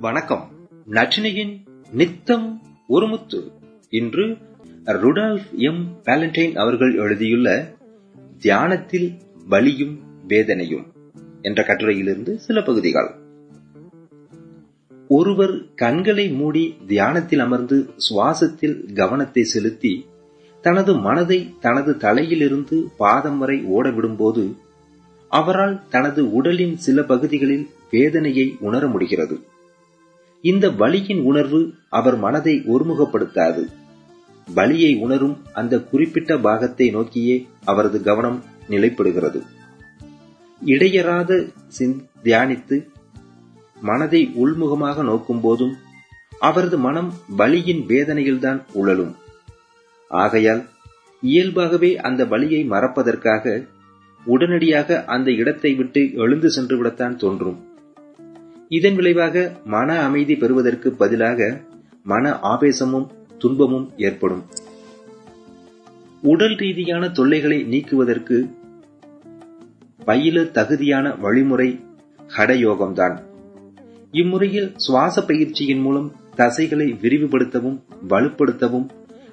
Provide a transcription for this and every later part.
வணக்கம். நச்சினையின் நித்தம் ஒருமுத்து. இன்று ருடால்ஃப் எம். வேலண்டைன் அவர்கள் எழுதியுள்ள தியானத்தில் வலியும் வேதனையும் என்ற கட்டுரையிலிருந்து சில பகுதிகள். ஒருவர் கண்களை மூடி தியானத்தில் அமர்ந்து சுவாசத்தில் கவனத்தை செலுத்தி தனது மனதை தனது தலையிலிருந்து பாதம் வரை ஓட விடும்போது அவரால் தனது உடலின் சில பகுதிகளில் வேதனையை உணர முடிகிறது. இந்த வலியின் உணர்வு அவர் மனதை ஒருமுகப்படுத்தாது. வலியை உணரும் அந்த குறிப்பிட்ட பாகத்தை நோக்கியே அவரது கவனம் நிலைப்படுகிறது. இடையறாத தியானித்து மனதை உள்முகமாக நோக்கும் போதும் அவரது மனம் வலியின் வேதனையில்தான் உழலும். ஆகையால் இயல்பாகவே அந்த வலியை மறப்பதற்காக உடனடியாக அந்த இடத்தை விட்டு எழுந்து சென்றுவிடத்தான் தோன்றும். இதன் விளைவாக மன அமைதி பெறுவதற்கு பதிலாக மன ஆவேசமும் துன்பமும் ஏற்படும். உடல் ரீதியான தொல்லைகளை நீக்குவதற்கு பயில தகுதியான வழிமுறை ஹடயோகம்தான். இம்முறையில் சுவாச பயிற்சியின் மூலம் தசைகளை விரிவுபடுத்தவும் வலுப்படுத்தவும்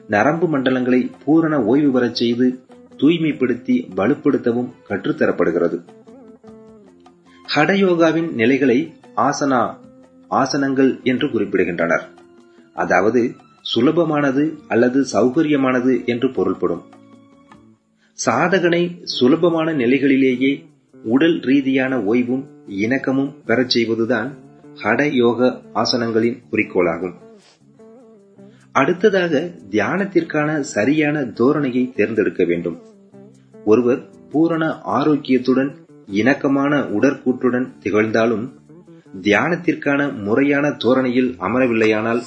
நரம்பு மண்டலங்களை பூரண ஓய்வு பெறச் செய்து தூய்மைப்படுத்தி வலுப்படுத்தவும் கற்றுத்தரப்படுகிறது. ஹடயோகாவின் நிலைகளை ஆசனா ஆசனங்கள் என்று குறிப்பிடுகின்றனர். அதாவது சுலபமானது அல்லது சௌகரியமானது என்று பொருள்படும். சாதகனை சுலபமான நிலைகளிலேயே உடல் ரீதியான ஓய்வும் இணக்கமும் பெறச் செய்வதுதான் ஹட யோக ஆசனங்களின் குறிக்கோளாகும். அடுத்ததாக தியானத்திற்கான சரியான தோரணையை தேர்ந்தெடுக்க வேண்டும். ஒருவர் பூரண ஆரோக்கியத்துடன் இணக்கமான உடற்கூற்றுடன் திகழ்ந்தாலும் தியானத்திற்கான முறையான தோரணையில் அமரவில்லையானால்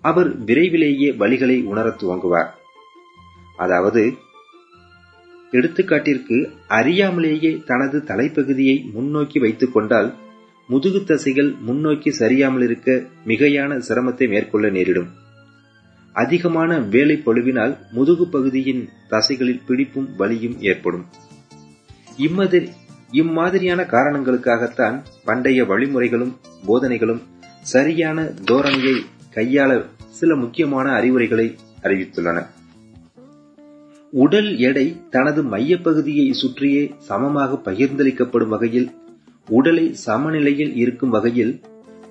அவர் விரைவிலேயே வழிகளை உணரத் துவங்குவார். அதாவது எடுத்துக்காட்டிற்கு அறியாமலேயே தனது தலைப்பகுதியை முன்னோக்கி வைத்துக் கொண்டால் முதுகு தசைகள் முன்னோக்கி சரியாமல் இருக்க மிகையான சிரமத்தை மேற்கொள்ள நேரிடும். அதிகமான வேலை பழுவினால் முதுகு பகுதியின் தசைகளில் பிடிப்பும் வலியும் ஏற்படும். இம்மாதிரி இம்மாதிரியான காரணங்களுக்காகத்தான் பண்டைய வழிமுறைகளும் போதனைகளும் சரியான தோரணையை கையாள சில முக்கியமான அறிவுரைகளை அறிவித்துள்ளன. உடல் எடை தனது மையப்பகுதியை சுற்றியே சமமாக பகிர்ந்தளிக்கப்படும் வகையில் உடலை சமநிலையில் இருக்கும் வகையில்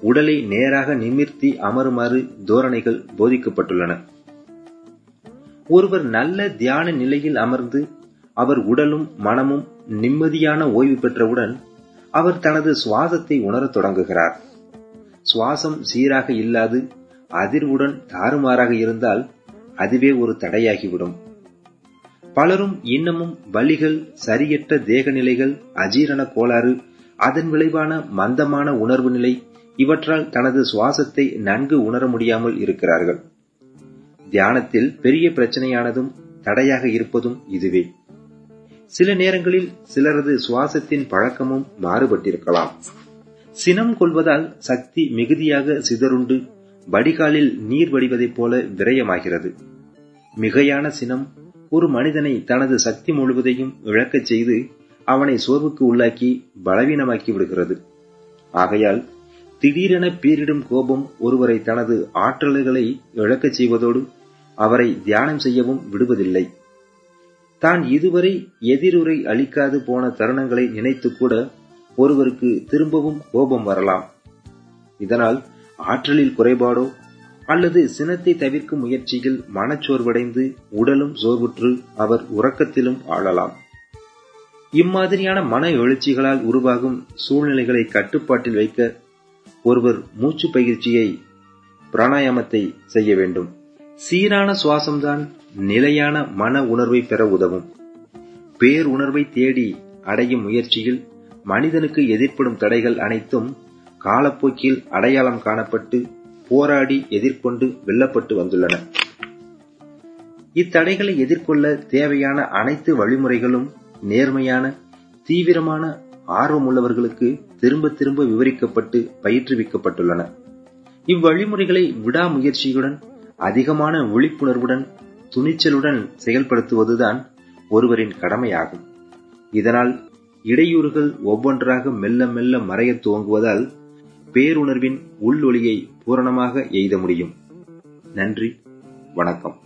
உடலை நேராக நிமிர்த்தி அமருமாறு தோரணைகள் போதிக்கப்பட்டுள்ளன. ஒருவர் நல்ல தியான நிலையில் அமர்ந்து அவர் உடலும் மனமும் நிம்மதியான ஓய்வு பெற்றவுடன் அவர் தனது சுவாசத்தை உணரத் தொடங்குகிறார். சுவாசம் சீராக இல்லாது அதிர்வுடன் தாறுமாறாக இருந்தால் அதுவே ஒரு தடையாகிவிடும். பலரும் இன்னமும் வலிகள் சரியற்ற தேகநிலைகள் அஜீரண கோளாறு அதன் விளைவான மந்தமான உணர்வு நிலை இவற்றால் தனது சுவாசத்தை நன்கு உணர முடியாமல் இருக்கிறார்கள். தியானத்தில் பெரிய பிரச்சனையானதும் தடையாக இருப்பதும் இதுவே. சில நேரங்களில் சிலரது சுவாசத்தின் பழக்கமும் மாறுபட்டிருக்கலாம். சினம் கொள்வதால் சக்தி மிகுதியாக சிதறுண்டு வடிகாலில் நீர் வடிவதைப் போல விரயமாகிறது. மிகையான சினம் ஒரு மனிதனை தனது சக்தி முழுவதையும் இழக்கச் செய்து அவனை சோர்வுக்கு உள்ளாக்கி பலவீனமாக்கி விடுகிறது. ஆகையால் திடீரென பீரிடும் கோபம் ஒருவரை தனது ஆற்றல்களை இழக்கச் செய்வதோடு அவரை தியானம் செய்யவும் விடுவதில்லை. தான் இதுவரை எதிருரை அளிக்காது போன தருணங்களை நினைத்து கூட ஒருவருக்கு திரும்பவும் கோபம் வரலாம். இதனால் ஆற்றலில் குறைபாடோ அல்லது சினத்தை தவிர்க்கும் முயற்சியில் மனச்சோர்வடைந்து உடலும் சோர்வுற்று அவர் உறக்கத்திலும் ஆளலாம். இம்மாதிரியான மன எழுச்சிகளால் உருவாகும் சூழ்நிலைகளை கட்டுப்பாட்டில் வைக்க ஒருவர் மூச்சு பயிற்சியை பிராணாயாமத்தை செய்ய வேண்டும். சீரான சுவாசம்தான் நிலையான மன உணர்வை பெற உதவும். பேருணர்வை தேடி அடையும் முயற்சியில் மனிதனுக்கு எதிர்ப்படும் தடைகள் அனைத்தும் காலப்போக்கில் அடையாளம் காணப்பட்டு போராடி எதிர்கொண்டு வெல்லப்பட்டு வந்துள்ளன. இத்தடைகளை எதிர்கொள்ள தேவையான அனைத்து வழிமுறைகளும் நேர்மையான தீவிரமான ஆர்வமுள்ளவர்களுக்கு திரும்ப திரும்ப விவரிக்கப்பட்டு பயிற்றுவிக்கப்பட்டுள்ளன. இவ்வழிமுறைகளை விடாமுயற்சியுடன் அதிகமான விழிப்புணர்வுடன் துணிச்சலுடன் செயல்படுத்துவதுதான் ஒருவரின் கடமையாகும். இதனால் இடையூறுகள் ஒவ்வொன்றாக மெல்ல மெல்ல மறையத் துவங்குவதால் பேருணர்வின் உள்ளொளியை பூரணமாக எய்த முடியும். நன்றி வணக்கம்.